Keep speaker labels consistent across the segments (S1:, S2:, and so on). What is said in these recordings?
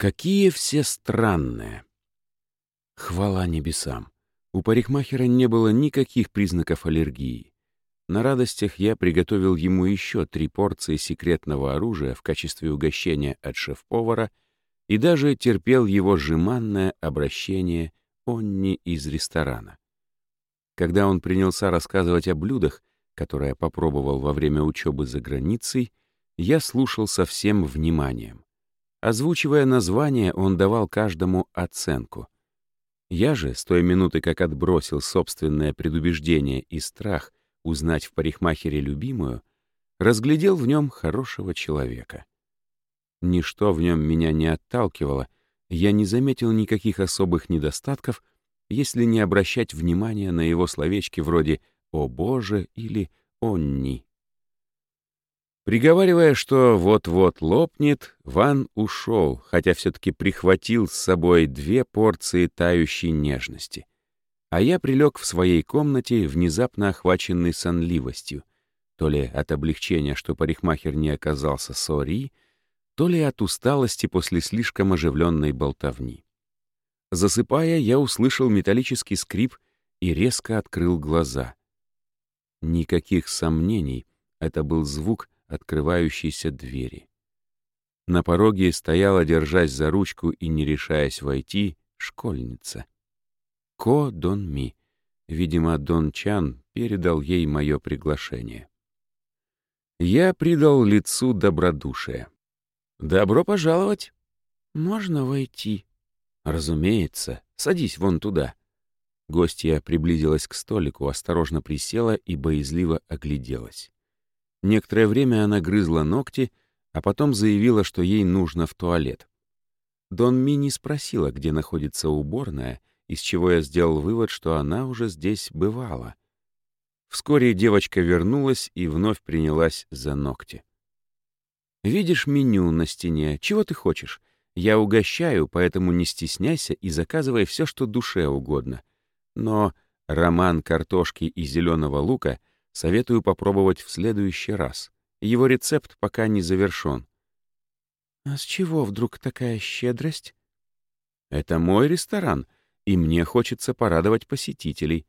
S1: Какие все странные. Хвала небесам. У парикмахера не было никаких признаков аллергии. На радостях я приготовил ему еще три порции секретного оружия в качестве угощения от шеф-повара и даже терпел его жеманное обращение Онни из ресторана. Когда он принялся рассказывать о блюдах, которые попробовал во время учебы за границей, я слушал со всем вниманием. Озвучивая название, он давал каждому оценку. Я же, с той минуты, как отбросил собственное предубеждение и страх узнать в парикмахере любимую, разглядел в нем хорошего человека. Ничто в нем меня не отталкивало, я не заметил никаких особых недостатков, если не обращать внимания на его словечки вроде «О Боже» или «Онни». Приговаривая, что вот-вот лопнет, Ван ушел, хотя все-таки прихватил с собой две порции тающей нежности. А я прилег в своей комнате, внезапно охваченный сонливостью, то ли от облегчения, что парикмахер не оказался сори, то ли от усталости после слишком оживленной болтовни. Засыпая, я услышал металлический скрип и резко открыл глаза. Никаких сомнений, это был звук открывающейся двери. На пороге стояла, держась за ручку и не решаясь войти, школьница. Ко Дон Ми. Видимо, Дон Чан передал ей мое приглашение. Я придал лицу добродушие. «Добро пожаловать!» «Можно войти?» «Разумеется. Садись вон туда». Гостья приблизилась к столику, осторожно присела и боязливо огляделась. Некоторое время она грызла ногти, а потом заявила, что ей нужно в туалет. Дон Ми спросила, где находится уборная, из чего я сделал вывод, что она уже здесь бывала. Вскоре девочка вернулась и вновь принялась за ногти. «Видишь меню на стене? Чего ты хочешь? Я угощаю, поэтому не стесняйся и заказывай все, что душе угодно. Но роман картошки и зеленого лука — Советую попробовать в следующий раз. Его рецепт пока не завершен. «А с чего вдруг такая щедрость?» «Это мой ресторан, и мне хочется порадовать посетителей».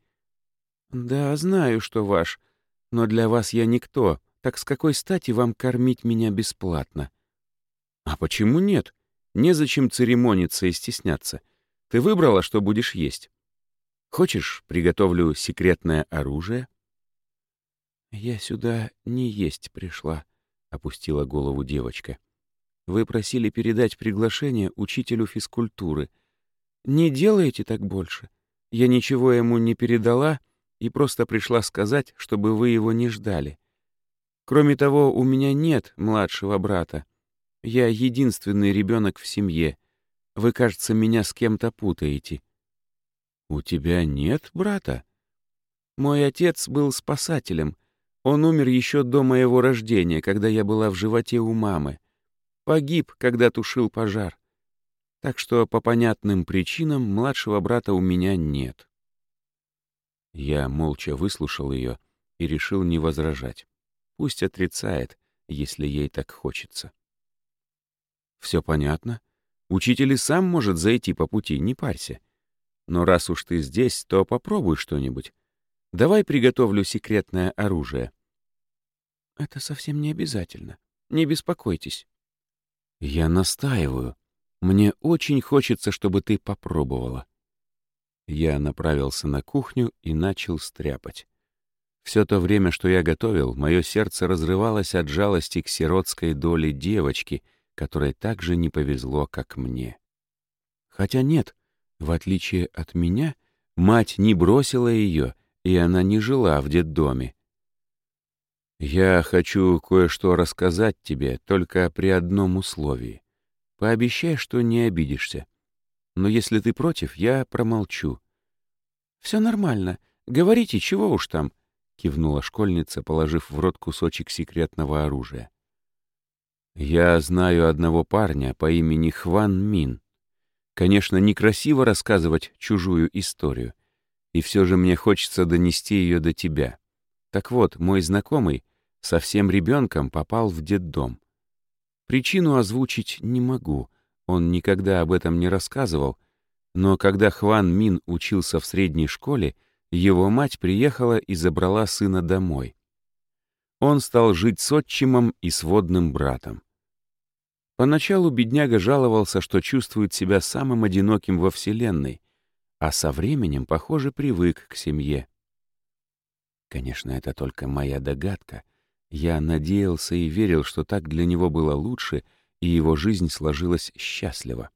S1: «Да, знаю, что ваш, но для вас я никто, так с какой стати вам кормить меня бесплатно?» «А почему нет? Незачем церемониться и стесняться. Ты выбрала, что будешь есть. Хочешь, приготовлю секретное оружие?» «Я сюда не есть пришла», — опустила голову девочка. «Вы просили передать приглашение учителю физкультуры. Не делайте так больше. Я ничего ему не передала и просто пришла сказать, чтобы вы его не ждали. Кроме того, у меня нет младшего брата. Я единственный ребенок в семье. Вы, кажется, меня с кем-то путаете». «У тебя нет брата?» «Мой отец был спасателем» Он умер еще до моего рождения, когда я была в животе у мамы. Погиб, когда тушил пожар. Так что по понятным причинам младшего брата у меня нет. Я молча выслушал ее и решил не возражать. Пусть отрицает, если ей так хочется. Все понятно. Учитель и сам может зайти по пути, не парься. Но раз уж ты здесь, то попробуй что-нибудь. Давай приготовлю секретное оружие. Это совсем не обязательно. Не беспокойтесь. Я настаиваю. Мне очень хочется, чтобы ты попробовала. Я направился на кухню и начал стряпать. Все то время, что я готовил, мое сердце разрывалось от жалости к сиротской доле девочки, которой так же не повезло, как мне. Хотя нет, в отличие от меня, мать не бросила ее и она не жила в детдоме. «Я хочу кое-что рассказать тебе, только при одном условии. Пообещай, что не обидишься. Но если ты против, я промолчу». «Все нормально. Говорите, чего уж там», — кивнула школьница, положив в рот кусочек секретного оружия. «Я знаю одного парня по имени Хван Мин. Конечно, некрасиво рассказывать чужую историю, и все же мне хочется донести ее до тебя. Так вот, мой знакомый совсем ребенком попал в детдом. Причину озвучить не могу, Он никогда об этом не рассказывал, но когда Хван Мин учился в средней школе, его мать приехала и забрала сына домой. Он стал жить с отчимом и сводным братом. Поначалу бедняга жаловался, что чувствует себя самым одиноким во Вселенной, а со временем, похоже, привык к семье. Конечно, это только моя догадка. Я надеялся и верил, что так для него было лучше, и его жизнь сложилась счастливо.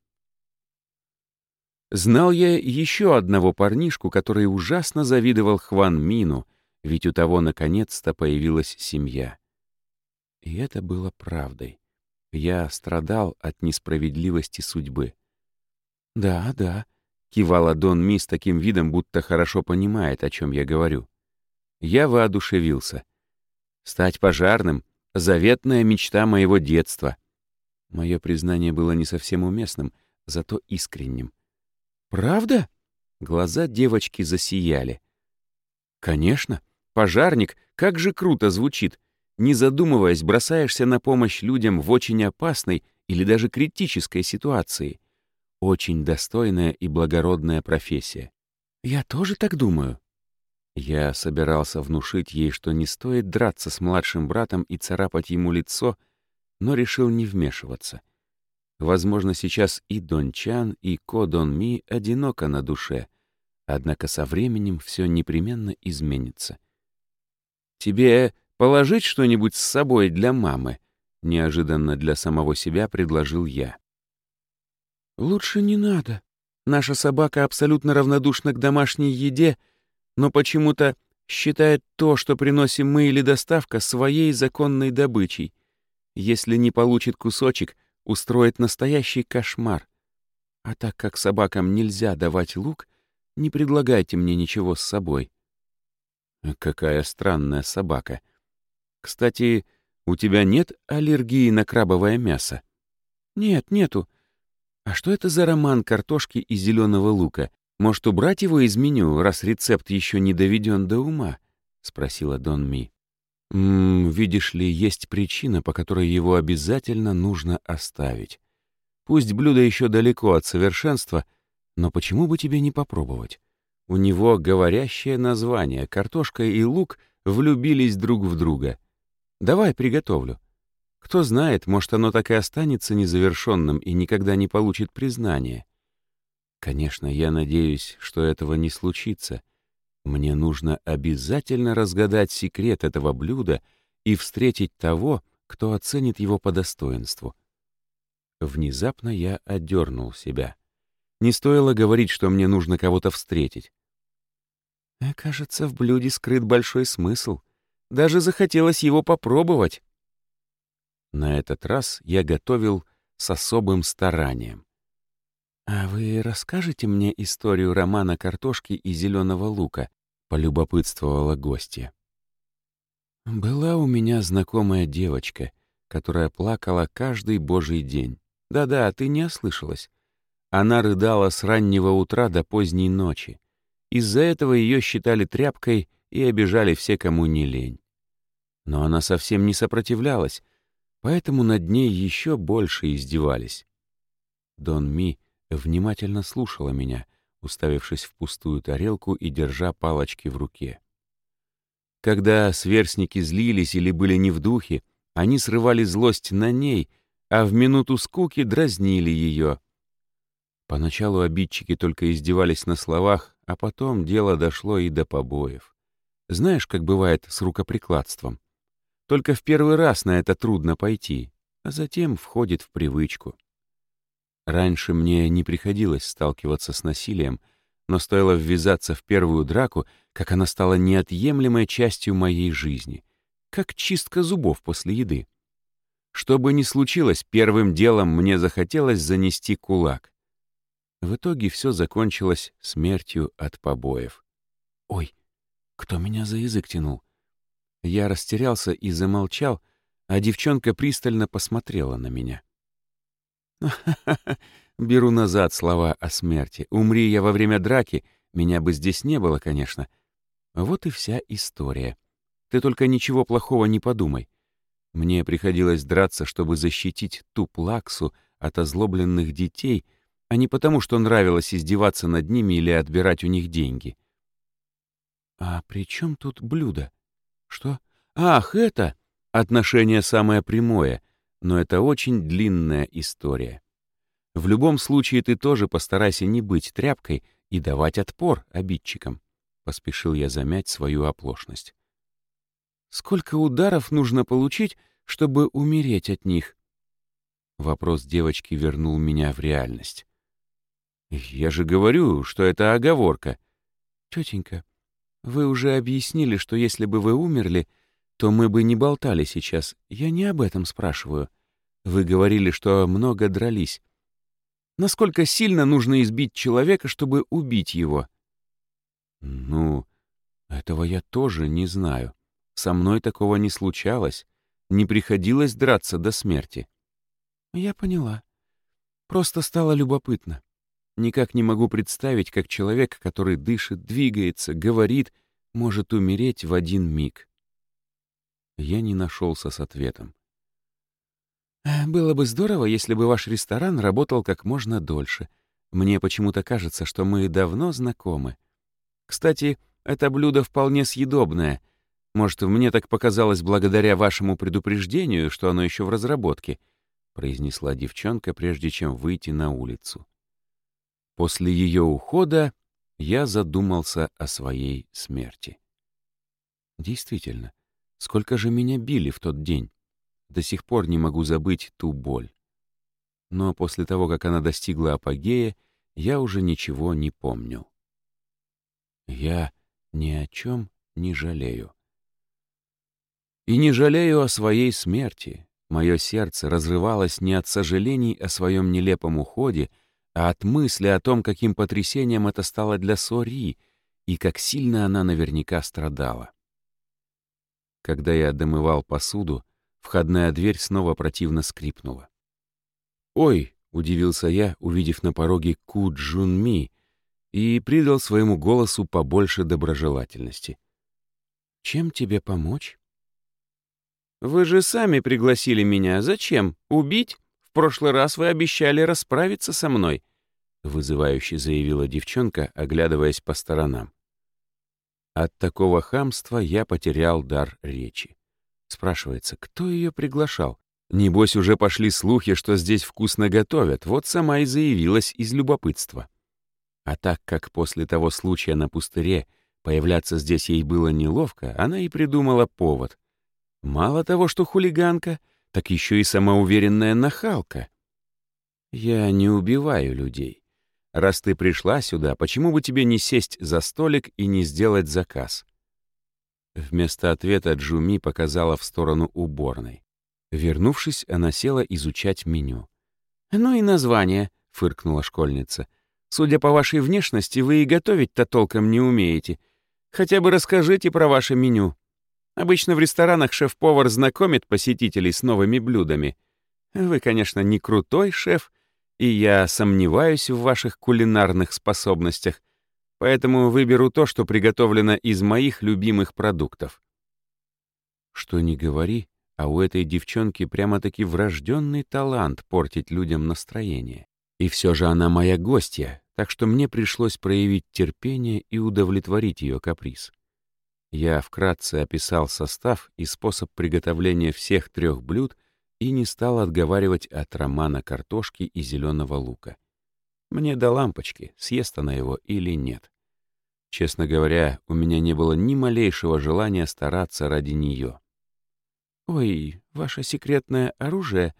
S1: Знал я еще одного парнишку, который ужасно завидовал Хван Мину, ведь у того наконец-то появилась семья. И это было правдой. Я страдал от несправедливости судьбы. «Да, да», — кивала Дон Ми с таким видом, будто хорошо понимает, о чем я говорю. Я воодушевился. Стать пожарным — заветная мечта моего детства. Мое признание было не совсем уместным, зато искренним. «Правда?» Глаза девочки засияли. «Конечно, пожарник, как же круто звучит!» не задумываясь, бросаешься на помощь людям в очень опасной или даже критической ситуации. Очень достойная и благородная профессия. Я тоже так думаю. Я собирался внушить ей, что не стоит драться с младшим братом и царапать ему лицо, но решил не вмешиваться. Возможно, сейчас и Дон Чан, и Ко Дон Ми одиноко на душе, однако со временем все непременно изменится. «Тебе «Положить что-нибудь с собой для мамы?» — неожиданно для самого себя предложил я. «Лучше не надо. Наша собака абсолютно равнодушна к домашней еде, но почему-то считает то, что приносим мы или доставка, своей законной добычей. Если не получит кусочек, устроит настоящий кошмар. А так как собакам нельзя давать лук, не предлагайте мне ничего с собой». «Какая странная собака», кстати, у тебя нет аллергии на крабовое мясо? Нет, нету. А что это за роман картошки и зеленого лука? Может, убрать его из меню, раз рецепт еще не доведен до ума? Спросила Дон Ми. «М -м, видишь ли, есть причина, по которой его обязательно нужно оставить. Пусть блюдо еще далеко от совершенства, но почему бы тебе не попробовать? У него говорящее название, картошка и лук влюбились друг в друга. Давай приготовлю. Кто знает, может, оно так и останется незавершенным и никогда не получит признания. Конечно, я надеюсь, что этого не случится. Мне нужно обязательно разгадать секрет этого блюда и встретить того, кто оценит его по достоинству. Внезапно я отдернул себя. Не стоило говорить, что мне нужно кого-то встретить. «Э, «Кажется, в блюде скрыт большой смысл», даже захотелось его попробовать. На этот раз я готовил с особым старанием. «А вы расскажете мне историю романа картошки и зеленого лука?» — полюбопытствовала гостья. «Была у меня знакомая девочка, которая плакала каждый божий день. Да-да, ты не ослышалась. Она рыдала с раннего утра до поздней ночи. Из-за этого ее считали тряпкой и обижали все, кому не лень. Но она совсем не сопротивлялась, поэтому над ней еще больше издевались. Дон Ми внимательно слушала меня, уставившись в пустую тарелку и держа палочки в руке. Когда сверстники злились или были не в духе, они срывали злость на ней, а в минуту скуки дразнили ее. Поначалу обидчики только издевались на словах, а потом дело дошло и до побоев. Знаешь, как бывает с рукоприкладством? Только в первый раз на это трудно пойти, а затем входит в привычку. Раньше мне не приходилось сталкиваться с насилием, но стоило ввязаться в первую драку, как она стала неотъемлемой частью моей жизни, как чистка зубов после еды. Что бы ни случилось, первым делом мне захотелось занести кулак. В итоге все закончилось смертью от побоев. Ой, кто меня за язык тянул? Я растерялся и замолчал, а девчонка пристально посмотрела на меня. Беру назад слова о смерти. Умри я во время драки, меня бы здесь не было, конечно. Вот и вся история. Ты только ничего плохого не подумай. Мне приходилось драться, чтобы защитить ту плаксу от озлобленных детей, а не потому, что нравилось издеваться над ними или отбирать у них деньги. «А при чем тут блюдо? Что? Ах, это!» Отношение самое прямое, но это очень длинная история. В любом случае ты тоже постарайся не быть тряпкой и давать отпор обидчикам. Поспешил я замять свою оплошность. Сколько ударов нужно получить, чтобы умереть от них? Вопрос девочки вернул меня в реальность. Я же говорю, что это оговорка. Тетенька, вы уже объяснили, что если бы вы умерли, то мы бы не болтали сейчас. Я не об этом спрашиваю. Вы говорили, что много дрались. Насколько сильно нужно избить человека, чтобы убить его? Ну, этого я тоже не знаю. Со мной такого не случалось. Не приходилось драться до смерти. Я поняла. Просто стало любопытно. Никак не могу представить, как человек, который дышит, двигается, говорит, может умереть в один миг. Я не нашелся с ответом. «Э, «Было бы здорово, если бы ваш ресторан работал как можно дольше. Мне почему-то кажется, что мы давно знакомы. Кстати, это блюдо вполне съедобное. Может, мне так показалось благодаря вашему предупреждению, что оно еще в разработке», — произнесла девчонка, прежде чем выйти на улицу. После ее ухода я задумался о своей смерти. Действительно, Сколько же меня били в тот день? До сих пор не могу забыть ту боль. Но после того, как она достигла апогея, я уже ничего не помню. Я ни о чем не жалею. И не жалею о своей смерти. Мое сердце разрывалось не от сожалений о своем нелепом уходе, а от мысли о том, каким потрясением это стало для Сори и как сильно она наверняка страдала. Когда я домывал посуду, входная дверь снова противно скрипнула. «Ой!» — удивился я, увидев на пороге Ку Джун Ми, и придал своему голосу побольше доброжелательности. «Чем тебе помочь?» «Вы же сами пригласили меня. Зачем? Убить? Прошлый раз вы обещали расправиться со мной», — вызывающе заявила девчонка, оглядываясь по сторонам. От такого хамства я потерял дар речи. Спрашивается, кто ее приглашал? Небось, уже пошли слухи, что здесь вкусно готовят, вот сама и заявилась из любопытства. А так как после того случая на пустыре появляться здесь ей было неловко, она и придумала повод. Мало того, что хулиганка, так еще и самоуверенная нахалка. Я не убиваю людей. Раз ты пришла сюда, почему бы тебе не сесть за столик и не сделать заказ?» Вместо ответа Джуми показала в сторону уборной. Вернувшись, она села изучать меню. «Ну и название», — фыркнула школьница. «Судя по вашей внешности, вы и готовить-то толком не умеете. Хотя бы расскажите про ваше меню. Обычно в ресторанах шеф-повар знакомит посетителей с новыми блюдами. Вы, конечно, не крутой шеф, и я сомневаюсь в ваших кулинарных способностях, поэтому выберу то, что приготовлено из моих любимых продуктов. Что ни говори, а у этой девчонки прямо-таки врожденный талант портить людям настроение. И все же она моя гостья, так что мне пришлось проявить терпение и удовлетворить ее каприз. Я вкратце описал состав и способ приготовления всех трех блюд и не стал отговаривать от романа картошки и зеленого лука. Мне до лампочки, съест она его или нет. Честно говоря, у меня не было ни малейшего желания стараться ради нее. «Ой, ваше секретное оружие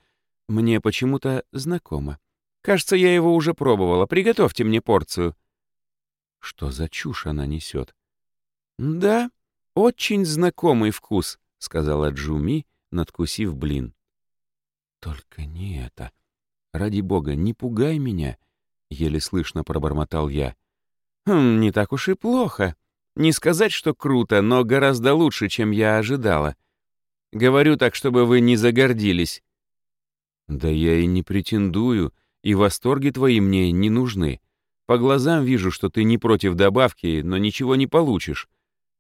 S1: мне почему-то знакомо. Кажется, я его уже пробовала. Приготовьте мне порцию». Что за чушь она несет? «Да, очень знакомый вкус», — сказала Джуми, надкусив блин. «Только не это. Ради бога, не пугай меня!» — еле слышно пробормотал я. «Хм, не так уж и плохо. Не сказать, что круто, но гораздо лучше, чем я ожидала. Говорю так, чтобы вы не загордились». «Да я и не претендую, и восторги твои мне не нужны. По глазам вижу, что ты не против добавки, но ничего не получишь.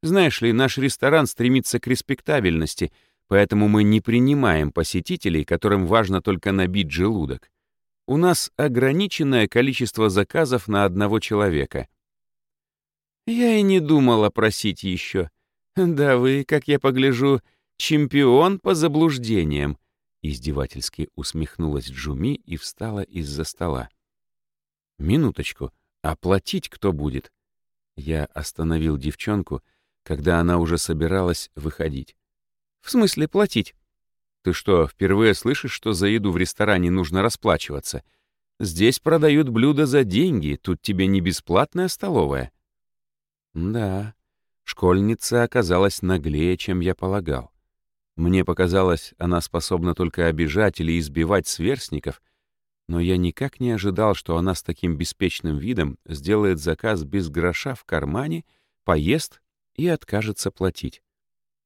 S1: Знаешь ли, наш ресторан стремится к респектабельности — Поэтому мы не принимаем посетителей, которым важно только набить желудок. У нас ограниченное количество заказов на одного человека. Я и не думала просить еще. Да вы, как я погляжу, чемпион по заблуждениям. Издевательски усмехнулась Джуми и встала из-за стола. «Минуточку, а платить кто будет?» Я остановил девчонку, когда она уже собиралась выходить. «В смысле платить?» «Ты что, впервые слышишь, что за еду в ресторане нужно расплачиваться? Здесь продают блюда за деньги, тут тебе не бесплатная столовая». «Да, школьница оказалась наглее, чем я полагал. Мне показалось, она способна только обижать или избивать сверстников, но я никак не ожидал, что она с таким беспечным видом сделает заказ без гроша в кармане, поест и откажется платить.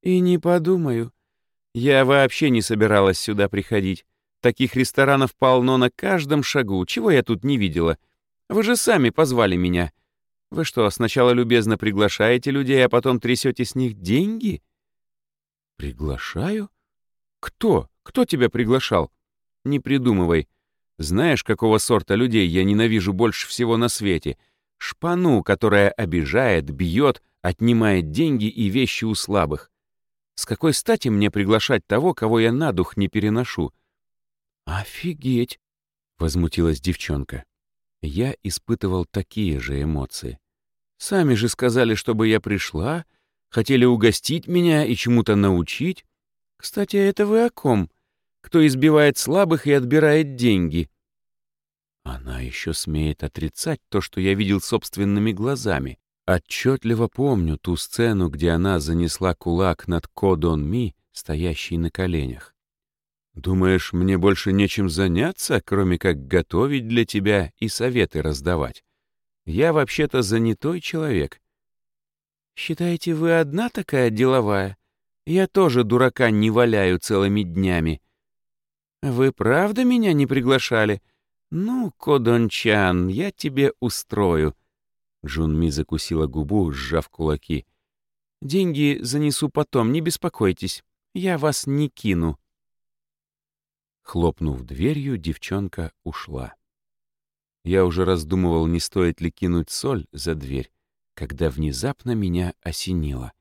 S1: «И не подумаю. Я вообще не собиралась сюда приходить. Таких ресторанов полно на каждом шагу. Чего я тут не видела? Вы же сами позвали меня. Вы что, сначала любезно приглашаете людей, а потом трясете с них деньги?» «Приглашаю? Кто? Кто тебя приглашал? Не придумывай. Знаешь, какого сорта людей я ненавижу больше всего на свете? Шпану, которая обижает, бьет, отнимает деньги и вещи у слабых. С какой стати мне приглашать того, кого я на дух не переношу?» «Офигеть!» — возмутилась девчонка. Я испытывал такие же эмоции. «Сами же сказали, чтобы я пришла, Хотели угостить меня и чему-то научить. Кстати, это вы о ком? Кто избивает слабых и отбирает деньги?» Она еще смеет отрицать то, что я видел собственными глазами. Отчетливо помню ту сцену, где она занесла кулак над Кодон Ми, стоящий на коленях. «Думаешь, мне больше нечем заняться, кроме как готовить для тебя и советы раздавать? Я вообще-то занятой человек, «Считаете, вы одна такая деловая? Я тоже дурака не валяю целыми днями». «Вы правда меня не приглашали? Ну, Кодончан, я тебе устрою». Джунми закусила губу, сжав кулаки. «Деньги занесу потом, не беспокойтесь. Я вас не кину». Хлопнув дверью, девчонка ушла. Я уже раздумывал, не стоит ли кинуть соль за дверь, когда внезапно меня осенило.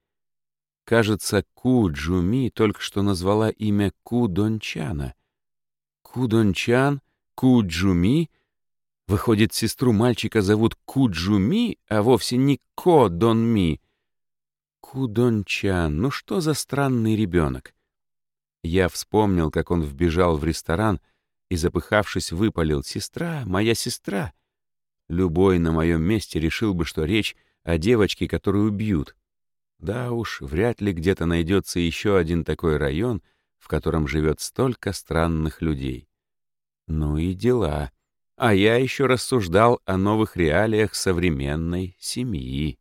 S1: Кажется, Ку Джуми только что назвала имя Ку Дончана. Ку Дончан, Ку Джуми? Выходит, сестру мальчика зовут Ку Джуми, а вовсе не Ко Донми. Ку Дончан, ну что за странный ребенок? Я вспомнил, как он вбежал в ресторан и, запыхавшись, выпалил «Сестра, моя сестра!» Любой на моем месте решил бы, что речь о девочке, которую бьют. Да уж, вряд ли где-то найдется еще один такой район, в котором живет столько странных людей. Ну и дела. А я еще рассуждал о новых реалиях современной семьи.